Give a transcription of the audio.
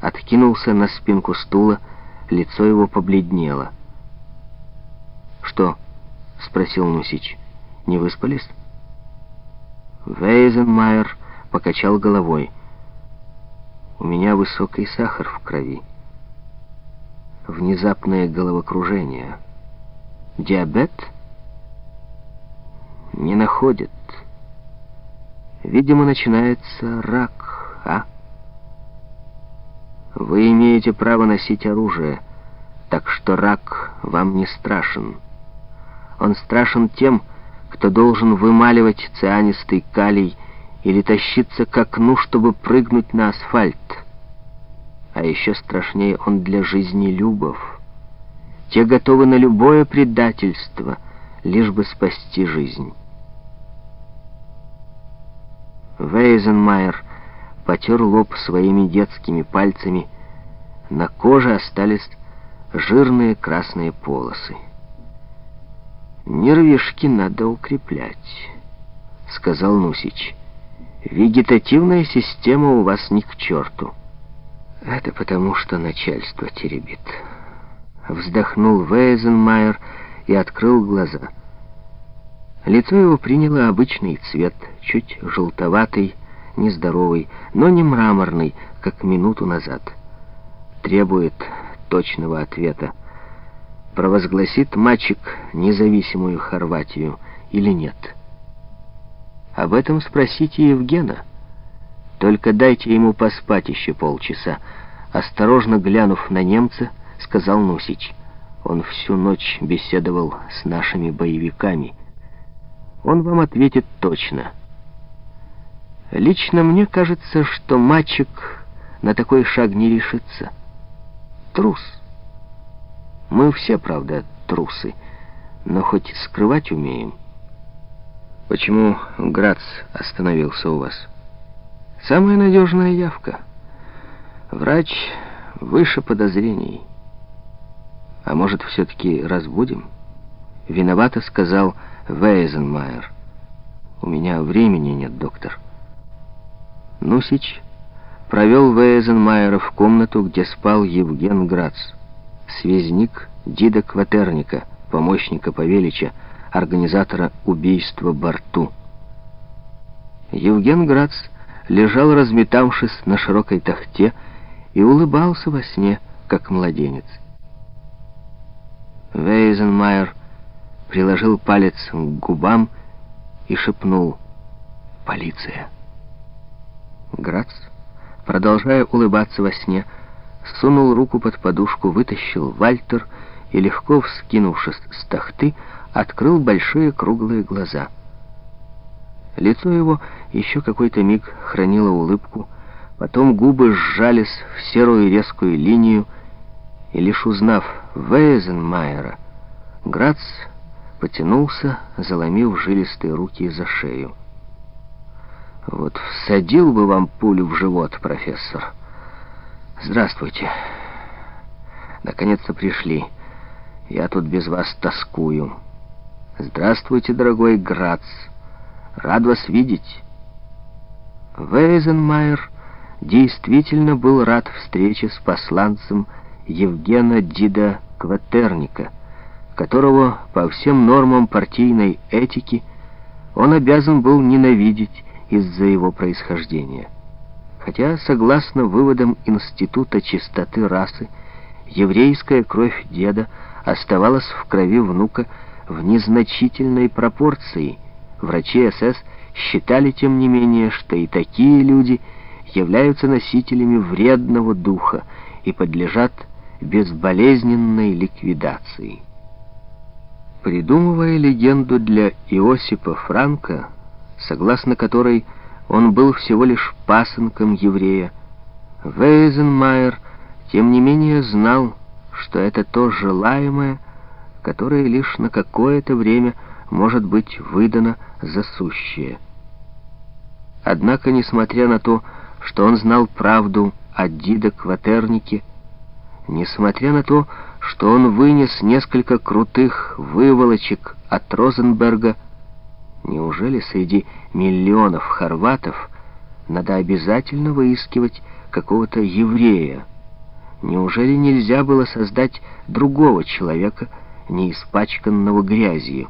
откинулся на спинку стула, лицо его побледнело. «Что?» — спросил Нусич. «Не выспались?» Вейзенмайер покачал головой. «У меня высокий сахар в крови. Внезапное головокружение. Диабет?» «Не находит. Видимо, начинается рак, а?» «Вы имеете право носить оружие, так что рак вам не страшен». Он страшен тем, кто должен вымаливать цианистый калий или тащиться к окну, чтобы прыгнуть на асфальт. А еще страшнее он для жизни любов. Те готовы на любое предательство, лишь бы спасти жизнь. Вейзенмайер потер лоб своими детскими пальцами. На коже остались жирные красные полосы. «Нервишки надо укреплять», — сказал Нусич. «Вегетативная система у вас ни к черту». «Это потому, что начальство теребит». Вздохнул Вейзенмайер и открыл глаза. Лицо его приняло обычный цвет, чуть желтоватый, нездоровый, но не мраморный, как минуту назад. Требует точного ответа провозгласит мальчик независимую Хорватию или нет. Об этом спросите Евгена. Только дайте ему поспать еще полчаса. Осторожно глянув на немца, сказал Нусич. Он всю ночь беседовал с нашими боевиками. Он вам ответит точно. Лично мне кажется, что мальчик на такой шаг не решится. Трус. Мы все, правда, трусы, но хоть скрывать умеем. Почему Грац остановился у вас? Самая надежная явка. Врач выше подозрений. А может, все-таки разбудим? Виновато сказал Вейзенмайер. У меня времени нет, доктор. Нусич провел Вейзенмайера в комнату, где спал Евген Грац связник Дида Кватерника, помощника Павелича, организатора убийства Барту. Евген Грац лежал, разметавшись на широкой тахте, и улыбался во сне, как младенец. Вейзенмайер приложил палец к губам и шепнул «Полиция». Грац, продолжая улыбаться во сне, сунул руку под подушку, вытащил Вальтер и, легко вскинувшись с тахты, открыл большие круглые глаза. Лицо его еще какой-то миг хранило улыбку, потом губы сжались в серую резкую линию, и лишь узнав Вейзенмайера, Грац потянулся, заломив жилистые руки за шею. «Вот всадил бы вам пулю в живот, профессор», Здравствуйте. Наконец-то пришли. Я тут без вас тоскую. Здравствуйте, дорогой Грац. Рад вас видеть. Вейзенмайер действительно был рад встрече с посланцем Евгена Дида Кватерника, которого по всем нормам партийной этики он обязан был ненавидеть из-за его происхождения. Хотя, согласно выводам Института чистоты расы, еврейская кровь деда оставалась в крови внука в незначительной пропорции, врачи СС считали, тем не менее, что и такие люди являются носителями вредного духа и подлежат безболезненной ликвидации. Придумывая легенду для Иосипа Франка, согласно которой он был всего лишь пасынком еврея. Вейзенмайер, тем не менее, знал, что это то желаемое, которое лишь на какое-то время может быть выдано за сущее. Однако, несмотря на то, что он знал правду о Дида Кватернике, несмотря на то, что он вынес несколько крутых выволочек от Розенберга, Неужели среди миллионов хорватов надо обязательно выискивать какого-то еврея. Неужели нельзя было создать другого человека, не испачканного грязью?